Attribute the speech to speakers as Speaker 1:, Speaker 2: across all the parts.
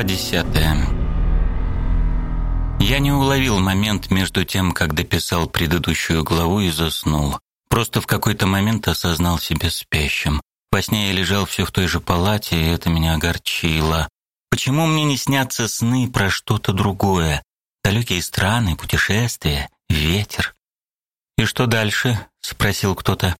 Speaker 1: Глава десятая. Я не уловил момент между тем, как дописал предыдущую главу и заснул. Просто в какой-то момент осознал себя спящим. Во сне я лежал все в той же палате, и это меня огорчило. Почему мне не снятся сны про что-то другое? Далекие страны, путешествия, ветер. «И что дальше?» — спросил кто-то.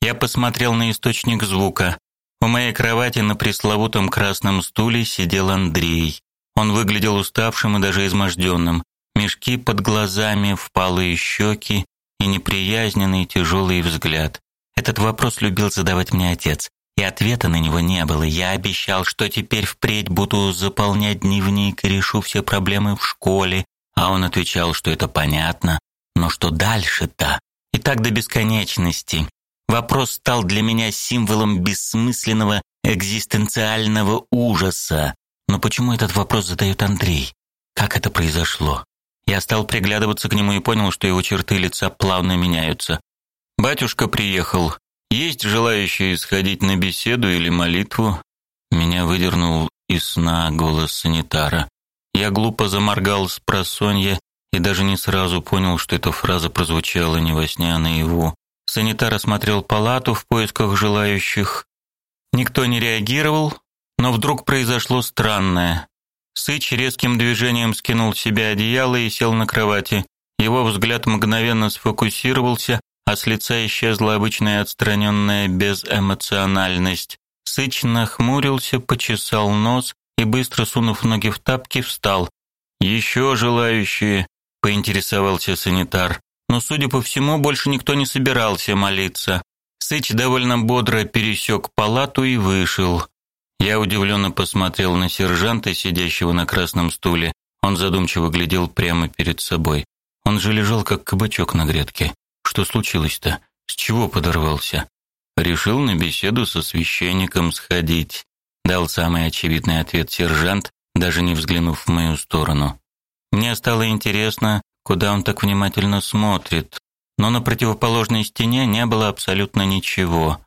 Speaker 1: Я посмотрел на источник звука. У моей кровати на пресловутом красном стуле сидел Андрей. Он выглядел уставшим и даже изможденным. Мешки под глазами, впалые щеки и неприязненный тяжелый взгляд. Этот вопрос любил задавать мне отец, и ответа на него не было. Я обещал, что теперь впредь буду заполнять дневник и решу все проблемы в школе, а он отвечал, что это понятно, но что дальше-то? И так до бесконечности. Вопрос стал для меня символом бессмысленного экзистенциального ужаса. Но почему этот вопрос задает Андрей? Как это произошло? Я стал приглядываться к нему и понял, что его черты лица плавно меняются. Батюшка приехал. Есть желающие сходить на беседу или молитву? Меня выдернул из сна голос санитара. Я глупо заморгал с просонья и даже не сразу понял, что эта фраза прозвучала не во сне, а наяву. Санитар осмотрел палату в поисках желающих. Никто не реагировал, но вдруг произошло странное. Сыч резким движением скинул с себя одеяло и сел на кровати. Его взгляд мгновенно сфокусировался, а с лица исчезла обычная отстраненная безэмоциональность. Сыч нахмурился, почесал нос и, быстро сунув ноги в тапки, встал. «Еще желающие?» — поинтересовался санитар но, судя по всему, больше никто не собирался молиться. Сыч довольно бодро пересек палату и вышел. Я удивленно посмотрел на сержанта, сидящего на красном стуле. Он задумчиво глядел прямо перед собой. Он же лежал как кабачок на грядке. Что случилось-то? С чего подорвался? Решил на беседу со священником сходить. Дал самый очевидный ответ сержант, даже не взглянув в мою сторону. Мне стало интересно, куда он так внимательно смотрит, но на противоположной стене не было абсолютно ничего.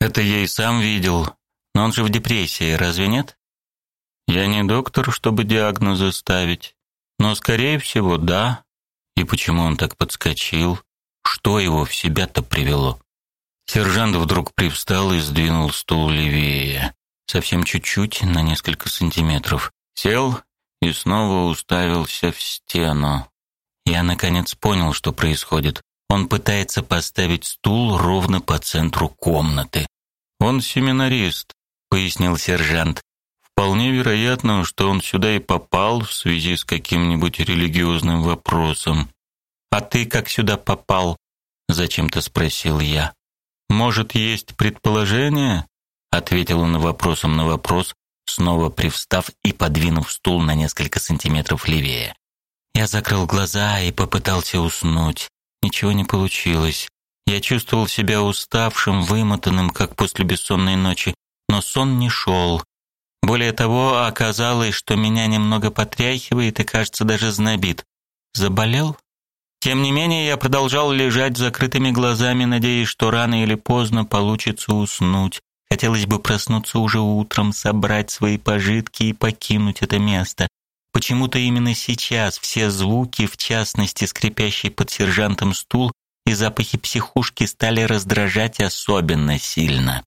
Speaker 1: Это я и сам видел, но он же в депрессии, разве нет? Я не доктор, чтобы диагнозы ставить, но скорее всего, да. И почему он так подскочил? Что его в себя-то привело? Сержант вдруг привстал и сдвинул стул левее, совсем чуть-чуть, на несколько сантиметров. Сел и снова уставился в стену. Я наконец понял, что происходит. Он пытается поставить стул ровно по центру комнаты. Он семинарист, пояснил сержант. Вполне вероятно, что он сюда и попал в связи с каким-нибудь религиозным вопросом. А ты как сюда попал? зачем-то спросил я. Может, есть предположение? ответил он вопросом на вопрос, снова привстав и подвинув стул на несколько сантиметров левее. Я закрыл глаза и попытался уснуть. Ничего не получилось. Я чувствовал себя уставшим, вымотанным, как после бессонной ночи, но сон не шел. Более того, оказалось, что меня немного потряхивает и, кажется, даже знобит. Заболел? Тем не менее, я продолжал лежать с закрытыми глазами, надеясь, что рано или поздно получится уснуть. Хотелось бы проснуться уже утром, собрать свои пожитки и покинуть это место. Почему-то именно сейчас все звуки, в частности скрипящий под сержантом стул и запахи психушки стали раздражать особенно сильно.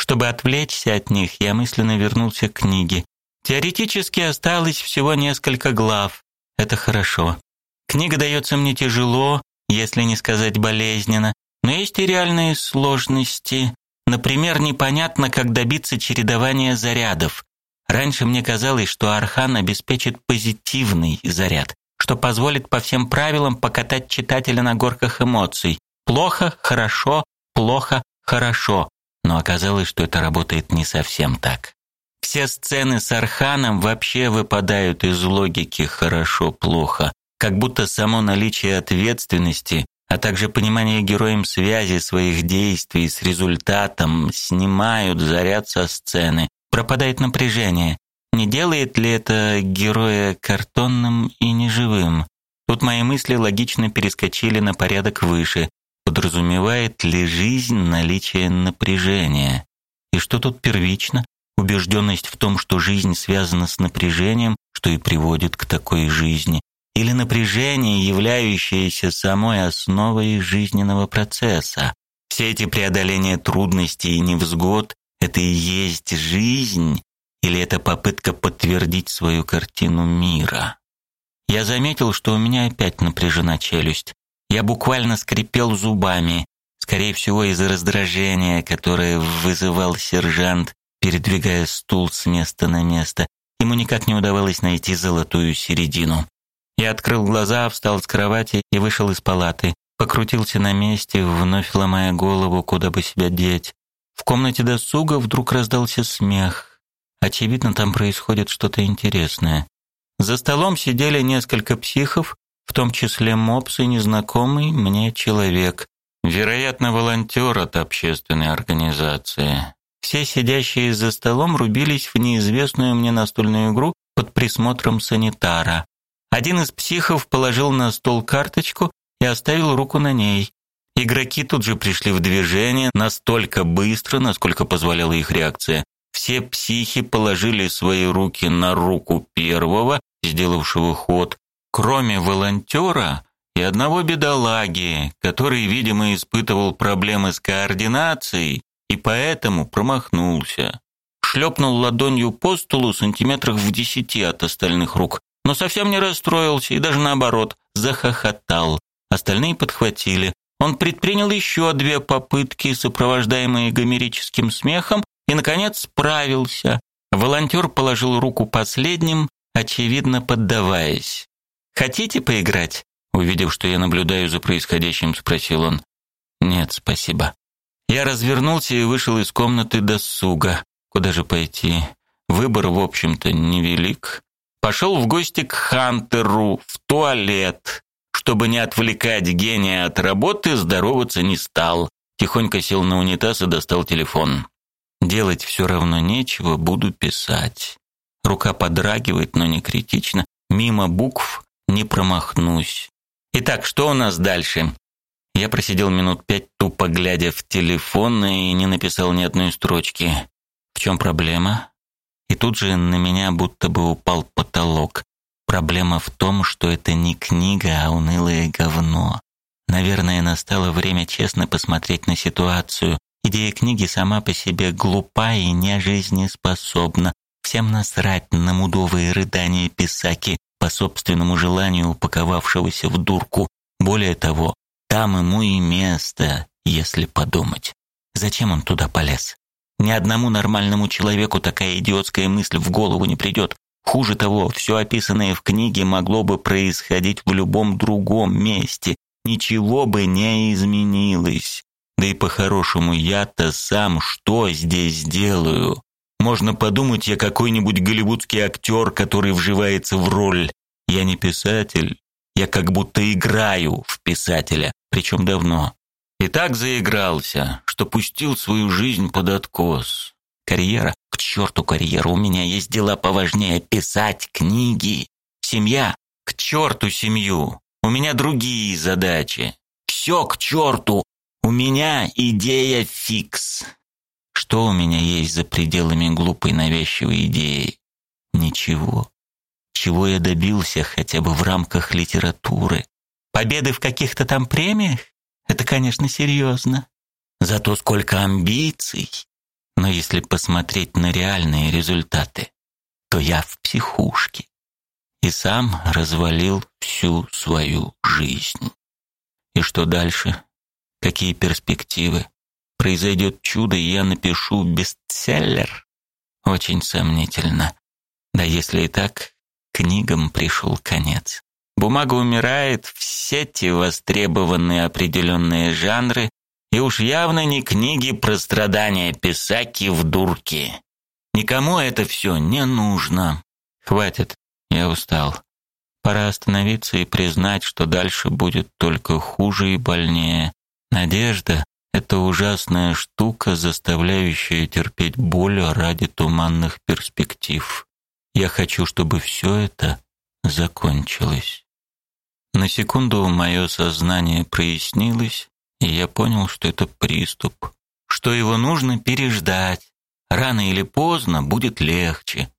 Speaker 1: Чтобы отвлечься от них, я мысленно вернулся к книге. Теоретически осталось всего несколько глав. Это хорошо. Книга дается мне тяжело, если не сказать болезненно, но есть и реальные сложности. Например, непонятно, как добиться чередования зарядов. Раньше мне казалось, что Архан обеспечит позитивный заряд, что позволит по всем правилам покатать читателя на горках эмоций. Плохо, хорошо, плохо, хорошо. Но оказалось, что это работает не совсем так. Все сцены с Арханом вообще выпадают из логики хорошо-плохо, как будто само наличие ответственности, а также понимание героем связи своих действий с результатом снимают заряд со сцены, пропадает напряжение. Не делает ли это героя картонным и неживым? Тут мои мысли логично перескочили на порядок выше. Подразумевает ли жизнь наличие напряжения? И что тут первично? убежденность в том, что жизнь связана с напряжением, что и приводит к такой жизни, или напряжение, являющееся самой основой жизненного процесса. Все эти преодоления трудностей и невзгод это и есть жизнь, или это попытка подтвердить свою картину мира? Я заметил, что у меня опять напряжена челюсть. Я буквально скрипел зубами, скорее всего, из-за раздражения, которое вызывал сержант, передвигая стул с места на место. Ему никак не удавалось найти золотую середину. Я открыл глаза, встал с кровати и вышел из палаты. Покрутился на месте, вновь ломая голову, куда бы себя деть. В комнате досуга вдруг раздался смех. Очевидно, там происходит что-то интересное. За столом сидели несколько психов, в том числе мопс и незнакомый мне человек, вероятно, волонтер от общественной организации. Все сидящие за столом рубились в неизвестную мне настольную игру под присмотром санитара. Один из психов положил на стол карточку и оставил руку на ней. Игроки тут же пришли в движение настолько быстро, насколько позволяла их реакция. Все психи положили свои руки на руку первого, сделавшего ход, кроме волонтера и одного бедолаги, который, видимо, испытывал проблемы с координацией и поэтому промахнулся. Шлепнул ладонью по столу сантиметрах в десяти от остальных рук, но совсем не расстроился и даже наоборот, захохотал. Остальные подхватили. Он предпринял еще две попытки, сопровождаемые гомерическим смехом, и, наконец, справился. Волонтер положил руку последним, очевидно поддаваясь. «Хотите поиграть?» Увидев, что я наблюдаю за происходящим, спросил он. «Нет, спасибо». Я развернулся и вышел из комнаты досуга. Куда же пойти? Выбор, в общем-то, невелик. Пошел в гости к Хантеру, в туалет. Чтобы не отвлекать гения от работы, здороваться не стал. Тихонько сел на унитаз и достал телефон. Делать все равно нечего, буду писать. Рука подрагивает, но не критично. Мимо букв не промахнусь. Итак, что у нас дальше? Я просидел минут пять, тупо глядя в телефон и не написал ни одной строчки. В чем проблема? И тут же на меня будто бы упал потолок. Проблема в том, что это не книга, а унылое говно. Наверное, настало время честно посмотреть на ситуацию. Идея книги сама по себе глупа и не жизнеспособна. Всем насрать на мудовые рыдания писаки, по собственному желанию упаковавшегося в дурку. Более того, там ему и место, если подумать. Зачем он туда полез? Ни одному нормальному человеку такая идиотская мысль в голову не придет. Хуже того, все описанное в книге могло бы происходить в любом другом месте. Ничего бы не изменилось. Да и по-хорошему я-то сам что здесь делаю? Можно подумать, я какой-нибудь голливудский актер, который вживается в роль. Я не писатель. Я как будто играю в писателя, причем давно. И так заигрался, что пустил свою жизнь под откос. Карьера? К черту карьеру, у меня есть дела поважнее. Писать книги. Семья? К черту семью. У меня другие задачи. Все к черту. У меня идея фикс. Что у меня есть за пределами глупой навязчивой идеи? Ничего. Чего я добился хотя бы в рамках литературы? Победы в каких-то там премиях? Это, конечно, серьезно. Зато сколько амбиций. Но если посмотреть на реальные результаты, то я в психушке и сам развалил всю свою жизнь. И что дальше? Какие перспективы? Произойдет чудо, и я напишу бестселлер? Очень сомнительно. Да если и так, книгам пришел конец. Бумага умирает, в сети востребованы определенные жанры, и уж явно не книги про страдания писаки в дурке. Никому это все не нужно. Хватит, я устал. Пора остановиться и признать, что дальше будет только хуже и больнее. Надежда — это ужасная штука, заставляющая терпеть боль ради туманных перспектив. Я хочу, чтобы все это закончилось. На секунду мое сознание прояснилось, и я понял, что это приступ, что его нужно переждать, рано или поздно будет легче.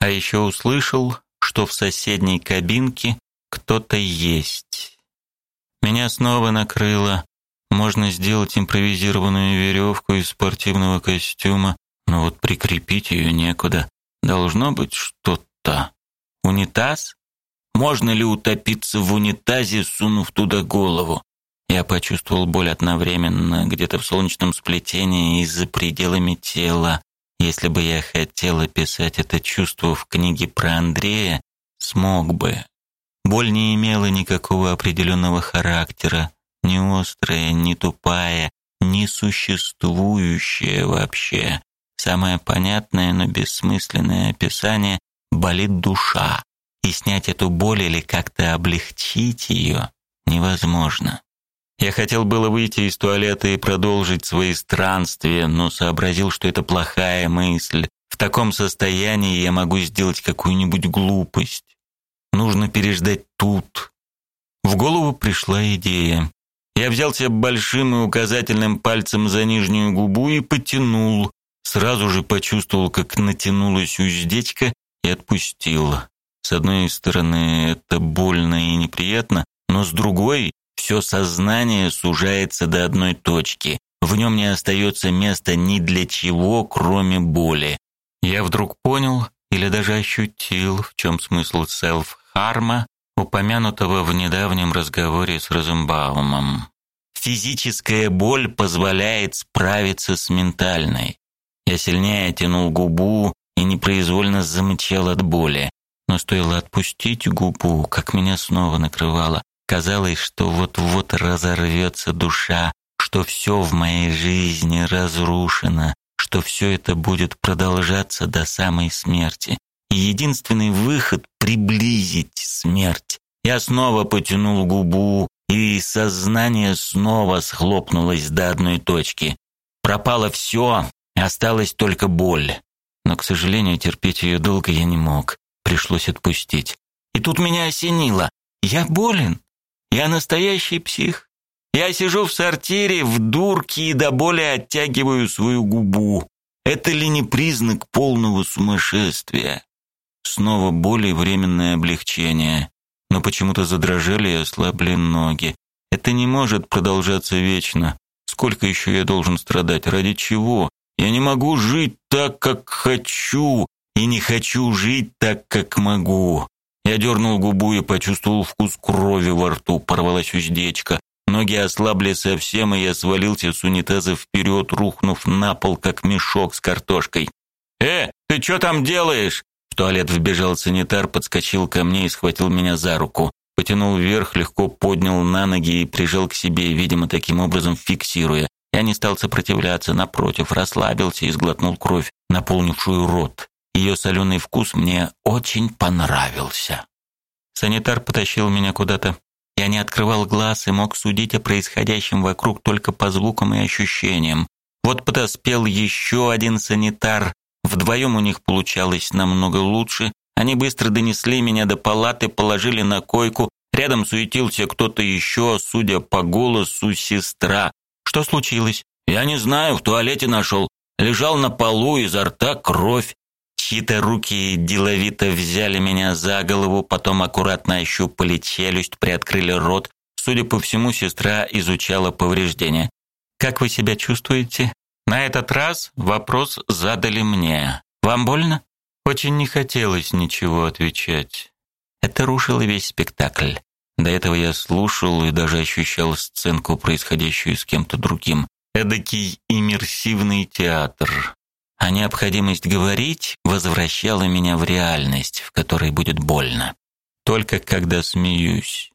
Speaker 1: А еще услышал, что в соседней кабинке кто-то есть. Меня снова накрыло. Можно сделать импровизированную веревку из спортивного костюма, но вот прикрепить ее некуда. Должно быть что-то. Унитаз? Можно ли утопиться в унитазе, сунув туда голову? Я почувствовал боль одновременно где-то в солнечном сплетении и за пределами тела. Если бы я хотел описать это чувство в книге про Андрея, смог бы. Боль не имела никакого определенного характера, ни острая, ни тупая, ни существующая вообще. Самое понятное, но бессмысленное описание болит душа, и снять эту боль или как-то облегчить ее невозможно. Я хотел было выйти из туалета и продолжить свои странствия, но сообразил, что это плохая мысль. В таком состоянии я могу сделать какую-нибудь глупость. Нужно переждать тут. В голову пришла идея. Я взялся большим и указательным пальцем за нижнюю губу и потянул. Сразу же почувствовал, как натянулась уздечка и отпустил. С одной стороны, это больно и неприятно, но с другой все сознание сужается до одной точки. В нем не остается места ни для чего, кроме боли. Я вдруг понял или даже ощутил, в чем смысл селф-харма, упомянутого в недавнем разговоре с Розенбаумом. Физическая боль позволяет справиться с ментальной. Я сильнее тянул губу и непроизвольно замычал от боли. Но стоило отпустить губу, как меня снова накрывало. Казалось, что вот-вот разорвется душа, что все в моей жизни разрушено, что все это будет продолжаться до самой смерти. И единственный выход — приблизить смерть. Я снова потянул губу, и сознание снова схлопнулось до одной точки. Пропало все, осталась только боль. Но, к сожалению, терпеть ее долго я не мог. Пришлось отпустить. И тут меня осенило. Я болен. Я настоящий псих. Я сижу в сортире в дурке и до боли оттягиваю свою губу. Это ли не признак полного сумасшествия? Снова боль и временное облегчение. Но почему-то задрожали и ослабли ноги. Это не может продолжаться вечно. Сколько еще я должен страдать? Ради чего? Я не могу жить так, как хочу, и не хочу жить так, как могу. Я дернул губу и почувствовал вкус крови во рту, порвалась уздечка. Ноги ослабли совсем, и я свалился с унитаза вперед, рухнув на пол, как мешок с картошкой. «Э, ты что там делаешь?» В туалет вбежал санитар, подскочил ко мне и схватил меня за руку. Потянул вверх, легко поднял на ноги и прижал к себе, видимо, таким образом фиксируя. Я не стал сопротивляться, напротив, расслабился и сглотнул кровь, наполнившую рот. Ее соленый вкус мне очень понравился. Санитар потащил меня куда-то. Я не открывал глаз и мог судить о происходящем вокруг только по звукам и ощущениям. Вот подоспел еще один санитар. Вдвоем у них получалось намного лучше. Они быстро донесли меня до палаты, положили на койку. Рядом суетился кто-то еще, судя по голосу, сестра. Что случилось? Я не знаю, в туалете нашел. Лежал на полу, изо рта кровь. Чьи-то руки деловито взяли меня за голову, потом аккуратно ощупали челюсть, приоткрыли рот. Судя по всему, сестра изучала повреждения. «Как вы себя чувствуете?» На этот раз вопрос задали мне. «Вам больно?» Очень не хотелось ничего отвечать. Это рушило весь спектакль. До этого я слушал и даже ощущал сценку, происходящую с кем-то другим. Эдакий иммерсивный театр а необходимость говорить возвращала меня в реальность, в которой будет больно. Только когда смеюсь,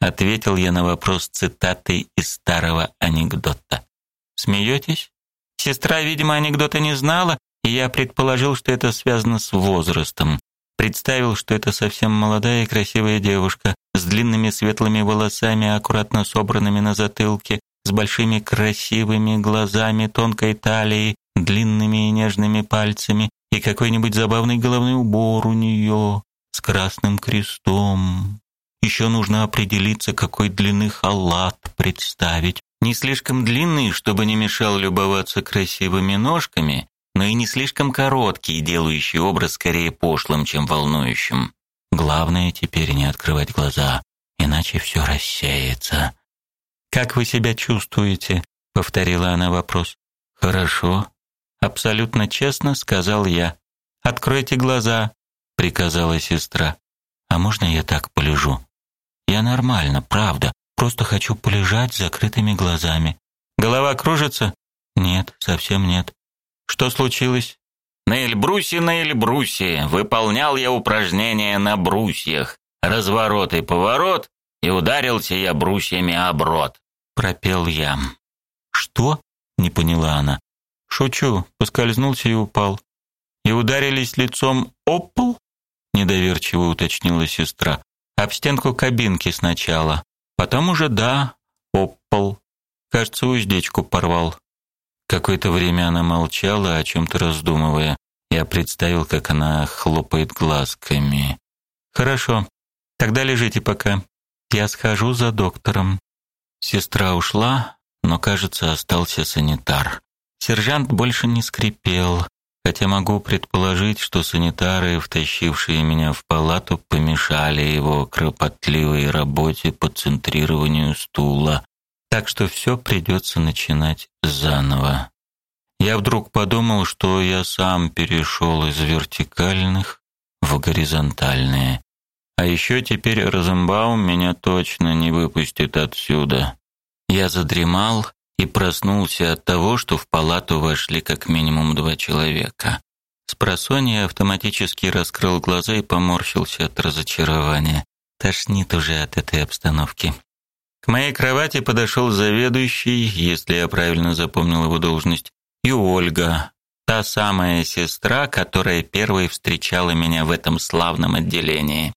Speaker 1: ответил я на вопрос цитатой из старого анекдота. Смеетесь? Сестра, видимо, анекдота не знала, и я предположил, что это связано с возрастом. Представил, что это совсем молодая и красивая девушка с длинными светлыми волосами, аккуратно собранными на затылке, с большими красивыми глазами, тонкой талией, длинными и нежными пальцами и какой-нибудь забавный головной убор у нее с красным крестом. Еще нужно определиться, какой длины халат представить. Не слишком длинный, чтобы не мешал любоваться красивыми ножками, но и не слишком короткий, делающий образ скорее пошлым, чем волнующим. Главное теперь не открывать глаза, иначе все рассеется. «Как вы себя чувствуете?» — повторила она вопрос. «Хорошо», — абсолютно честно сказал я. «Откройте глаза», — приказала сестра. «А можно я так полежу?» «Я нормально, правда. Просто хочу полежать с закрытыми глазами. Голова кружится?» «Нет, совсем нет. Что случилось?
Speaker 2: На Эльбрусе, на Эльбрусе выполнял я упражнения на брусьях. Разворот и поворот, и ударился я брусьями об рот.
Speaker 1: Пропел я. Что? Не поняла она. Шучу, поскользнулся и упал. И ударились лицом об? Недоверчиво уточнила сестра. Об стенку кабинки сначала. Потом уже да, об. Кажется, уздечку порвал. Какое-то время она молчала, о чем то раздумывая. Я представил, как она хлопает глазками. Хорошо. Тогда лежите пока. Я схожу за доктором. Сестра ушла, но, кажется, остался санитар. Сержант больше не скрипел, хотя могу предположить, что санитары, втащившие меня в палату, помешали его кропотливой работе по центрированию стула так что все придется начинать заново. Я вдруг подумал, что я сам перешел из вертикальных в горизонтальные. А еще теперь Розенбаум меня точно не выпустит отсюда. Я задремал и проснулся от того, что в палату вошли как минимум два человека. Спросонья автоматически раскрыл глаза и поморщился от разочарования. Тошнит уже от этой обстановки. К моей кровати подошел заведующий, если я правильно запомнил его должность, и Ольга, та самая сестра, которая первой встречала меня в этом славном отделении.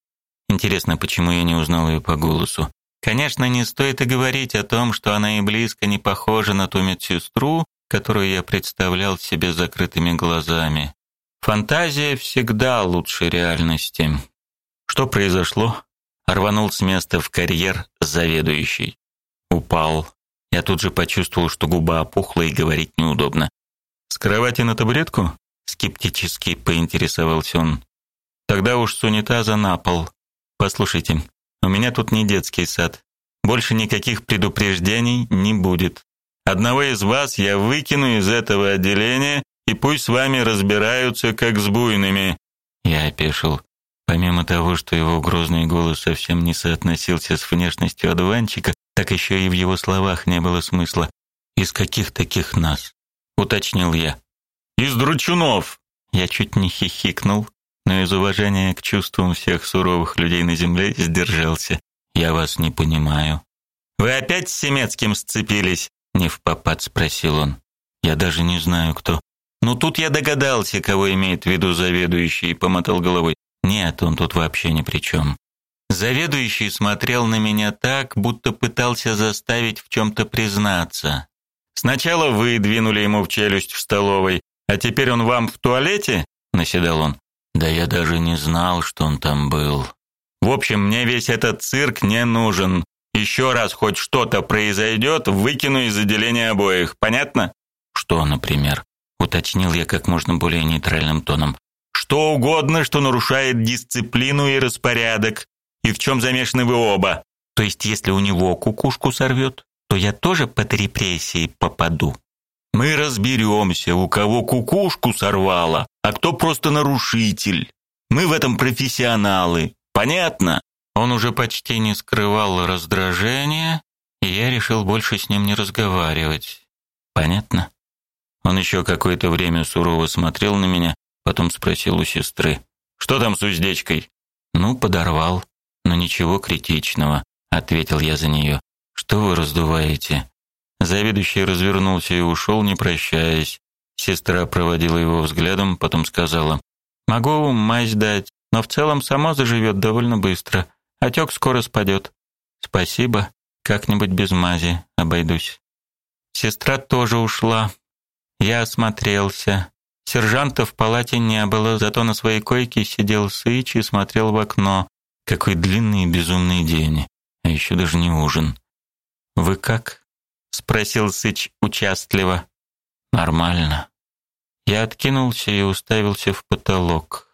Speaker 1: Интересно, почему я не узнал ее по голосу. Конечно, не стоит и говорить о том, что она и близко не похожа на ту медсестру, которую я представлял себе закрытыми глазами. Фантазия всегда лучше реальности. Что произошло? рванул с места в карьер заведующий. Упал. Я тут же почувствовал, что губа опухла и говорить неудобно. С кровати на табуретку? скептически поинтересовался он. Тогда уж с унитаза на пол. Послушайте, у меня тут не детский сад. Больше никаких предупреждений не будет. Одного из вас я выкину из этого отделения, и пусть с вами разбираются как с буйными. Я опешил. Помимо того, что его грозный голос совсем не соотносился с внешностью одуванчика, так еще и в его словах не было смысла. «Из каких таких нас?» — уточнил я. «Из дручунов!» Я чуть не хихикнул, но из уважения к чувствам всех суровых людей на земле сдержался. «Я вас не понимаю». «Вы опять с Семецким сцепились?» — не в попад спросил он. «Я даже не знаю, кто». «Ну тут я догадался, кого имеет в виду заведующий», — помотал головой. Нет, он тут вообще ни при чем. Заведующий смотрел на меня так, будто пытался заставить в чем-то признаться. Сначала вы двинули ему в челюсть в столовой, а теперь он вам в туалете? наседал он. Да я даже не знал, что он там был. В общем, мне весь этот цирк не нужен. Еще раз хоть что-то произойдет, выкину из отделения обоих. Понятно? Что, например? уточнил я как можно более нейтральным тоном. Что угодно, что нарушает дисциплину и распорядок, и в чем замешаны вы оба. То есть, если у него кукушку сорвет, то я тоже под репрессии попаду. Мы разберемся, у кого кукушку сорвало, а кто просто нарушитель. Мы в этом профессионалы. Понятно? Он уже почти не скрывал раздражения, и я решил больше с ним не разговаривать. Понятно? Он еще какое-то время сурово смотрел на меня, Потом спросил у сестры. «Что там с уздечкой?» «Ну, подорвал. Но ничего критичного», — ответил я за нее. «Что вы раздуваете?» Заведующий развернулся и ушел, не прощаясь. Сестра проводила его взглядом, потом сказала. «Могу мазь дать, но в целом само заживет довольно быстро. Отек скоро спадет. Спасибо, как-нибудь без мази обойдусь». Сестра тоже ушла. Я осмотрелся. Сержанта в палате не было, зато на своей койке сидел Сыч и смотрел в окно. Какой длинный и безумный день. А еще даже не ужин. «Вы как?» — спросил Сыч участливо. «Нормально». Я откинулся и уставился в потолок.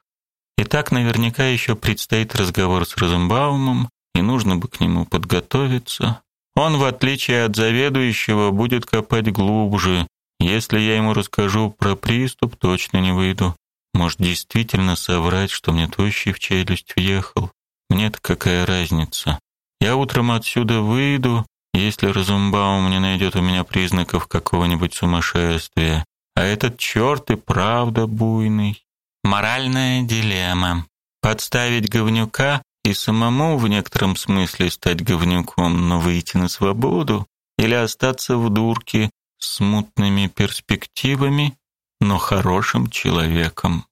Speaker 1: И так наверняка еще предстоит разговор с Розенбаумом, и нужно бы к нему подготовиться. Он, в отличие от заведующего, будет копать глубже. Если я ему расскажу про приступ, точно не выйду. Может, действительно соврать, что мне тощий в челюсть въехал. Мне-то какая разница? Я утром отсюда выйду, если Розенбаум не найдет у меня признаков какого-нибудь сумасшествия. А этот черт и правда буйный. Моральная дилемма. Подставить говнюка и самому в некотором смысле стать говнюком, но выйти на свободу или остаться в дурке с мутными перспективами, но хорошим человеком.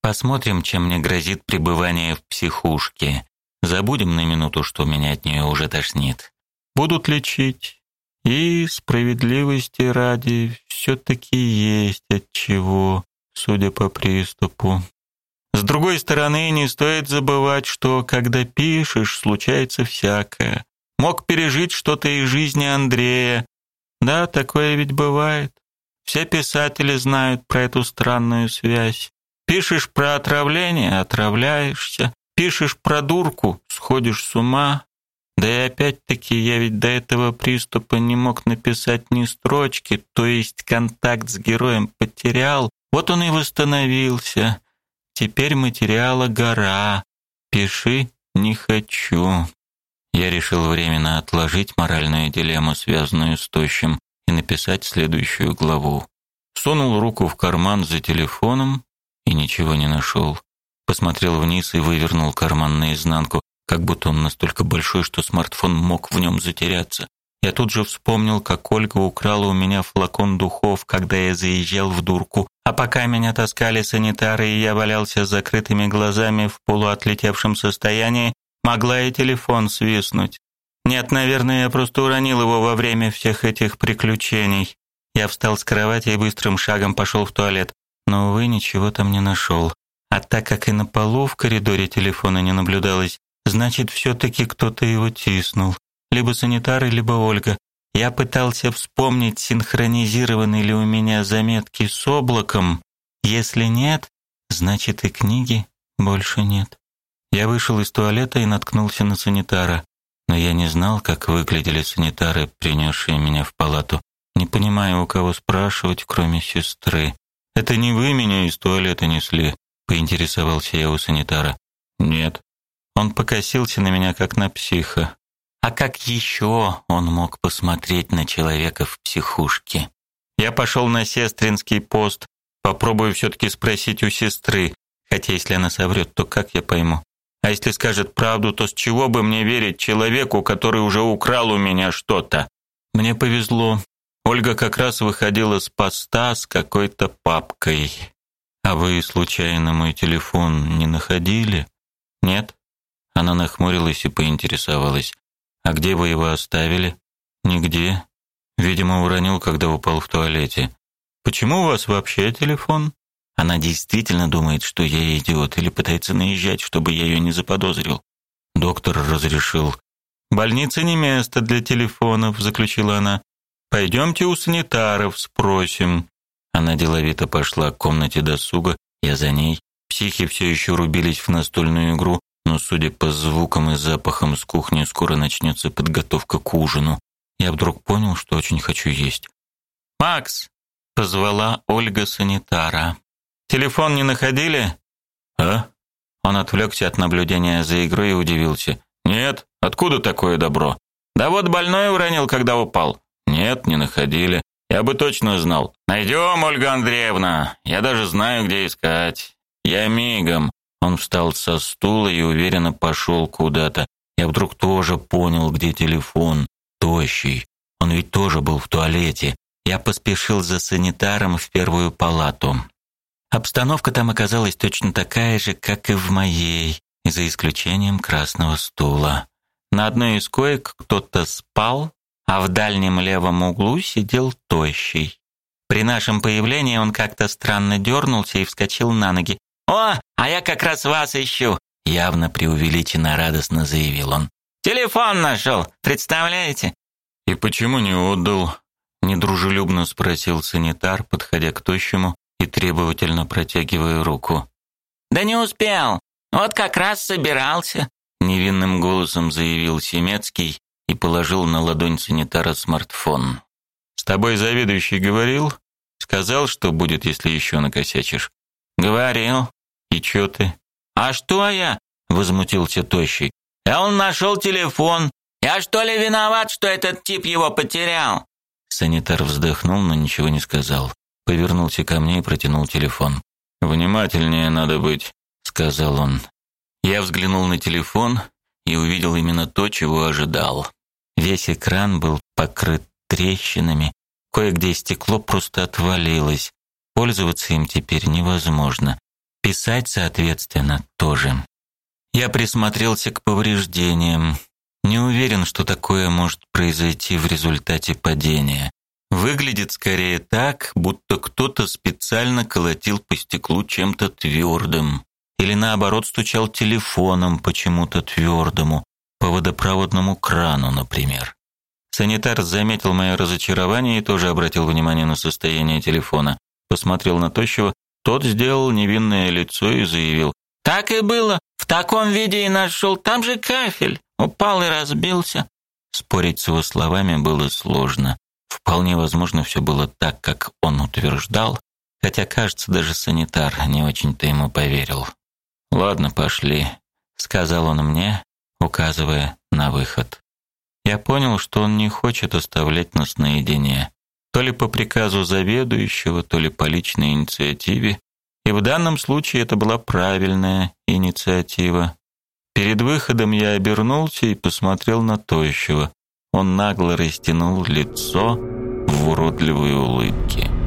Speaker 1: Посмотрим, чем мне грозит пребывание в психушке. Забудем на минуту, что меня от нее уже тошнит. Будут лечить. И справедливости ради все таки есть от чего судя по приступу. С другой стороны, не стоит забывать, что когда пишешь, случается всякое. Мог пережить что-то из жизни Андрея. Да, такое ведь бывает. Все писатели знают про эту странную связь. Пишешь про отравление отравляешься. Пишешь про дурку сходишь с ума. Да и опять-таки я ведь до этого приступа не мог написать ни строчки, то есть контакт с героем потерял, вот он и восстановился. Теперь материала гора. Пиши не хочу. Я решил временно отложить моральную дилемму, связанную с тощим, и написать следующую главу. Сунул руку в карман за телефоном и ничего не нашел. Посмотрел вниз и вывернул карман наизнанку, как будто он настолько большой, что смартфон мог в нем затеряться. Я тут же вспомнил, как Ольга украла у меня флакон духов, когда я заезжал в дурку, а пока меня таскали санитары и я валялся с закрытыми глазами в полуотлетевшем состоянии, могла и телефон свистнуть. Нет, наверное, я просто уронил его во время всех этих приключений. Я встал с кровати и быстрым шагом пошел в туалет, но увы, ничего там не нашел. А так как и на полу в коридоре телефона не наблюдалось, значит, все таки кто-то его тиснул либо санитары, либо Ольга. Я пытался вспомнить, синхронизированы ли у меня заметки с облаком. Если нет, значит и книги больше нет. Я вышел из туалета и наткнулся на санитара, но я не знал, как выглядели санитары, принесшие меня в палату. Не понимаю, у кого спрашивать, кроме сестры. Это не вы меня из туалета несли, поинтересовался я у санитара. Нет. Он покосился на меня как на психа. А как еще он мог посмотреть на человека в психушке? Я пошел на сестринский пост, попробую все таки спросить у сестры, хотя если она соврет, то как я пойму? А если скажет правду, то с чего бы мне верить человеку, который уже украл у меня что-то? Мне повезло. Ольга как раз выходила с поста с какой-то папкой. А вы случайно мой телефон не находили? Нет? Она нахмурилась и поинтересовалась: а где вы его оставили? Нигде. Видимо, уронил, когда упал в туалете. Почему у вас вообще телефон? Она действительно думает, что я идиот или пытается наезжать, чтобы я ее не заподозрил. Доктор разрешил. Больница не место для телефонов, заключила она. Пойдемте у санитаров спросим. Она деловито пошла к комнате досуга, я за ней. Психи все еще рубились в настольную игру, но, судя по звукам и запахам с кухни, скоро начнется подготовка к ужину. Я вдруг понял, что очень хочу есть. «Макс!» — позвала Ольга санитара. «Телефон не находили?» «А?» Он отвлекся от наблюдения за игрой и удивился. «Нет, откуда такое добро?» «Да вот больной уронил, когда упал». «Нет, не находили. Я бы точно знал». «Найдем, Ольга Андреевна. Я даже знаю, где искать. Я мигом. Он встал со стула и уверенно пошел куда-то. Я вдруг тоже понял, где телефон. Тощий. Он ведь тоже был в туалете. Я поспешил за санитаром в первую палату. Обстановка там оказалась точно такая же, как и в моей, за исключением красного стула. На одной из коек кто-то спал, а в дальнем левом углу сидел тощий. При нашем появлении он как-то странно дернулся и вскочил на ноги. «О, а я как раз вас ищу!» Явно преувеличенно радостно заявил он. «Телефон нашел, представляете?» «И почему не отдал?» Недружелюбно спросил санитар, подходя к тощему и требовательно протягивая руку.
Speaker 2: «Да не успел. Вот как раз собирался», — невинным голосом заявил Семецкий и положил на ладонь санитара смартфон.
Speaker 1: «С тобой заведующий говорил? Сказал, что будет, если еще накосячишь?»
Speaker 2: «Говорил».
Speaker 1: «И чё ты?»
Speaker 2: «А что я?» — возмутился Тощий. «А он нашел телефон. Я что ли виноват, что этот тип его потерял?»
Speaker 1: Санитар вздохнул, но ничего не сказал. Повернулся ко мне и протянул телефон. «Внимательнее надо быть», — сказал он. Я взглянул на телефон и увидел именно то, чего ожидал. Весь экран был покрыт трещинами, кое-где стекло просто отвалилось. Пользоваться им теперь невозможно. Писать, соответственно, тоже. Я присмотрелся к повреждениям. Не уверен, что такое может произойти в результате падения. Выглядит скорее так, будто кто-то специально колотил по стеклу чем-то твердым. Или наоборот стучал телефоном почему-то твердому, по водопроводному крану, например. Санитар заметил мое разочарование и тоже обратил внимание на состояние телефона. Посмотрел на тощего, тот сделал невинное лицо и заявил.
Speaker 2: «Так и было. В таком виде и нашел. Там же кафель. Упал и разбился».
Speaker 1: Спорить с его словами было сложно. Вполне возможно, все было так, как он утверждал, хотя, кажется, даже санитар не очень-то ему поверил. «Ладно, пошли», — сказал он мне, указывая на выход. Я понял, что он не хочет оставлять нас наедине. То ли по приказу заведующего, то ли по личной инициативе. И в данном случае это была правильная инициатива. Перед выходом я обернулся и посмотрел на тощего. Он нагло растянул лицо в уродливой улыбке.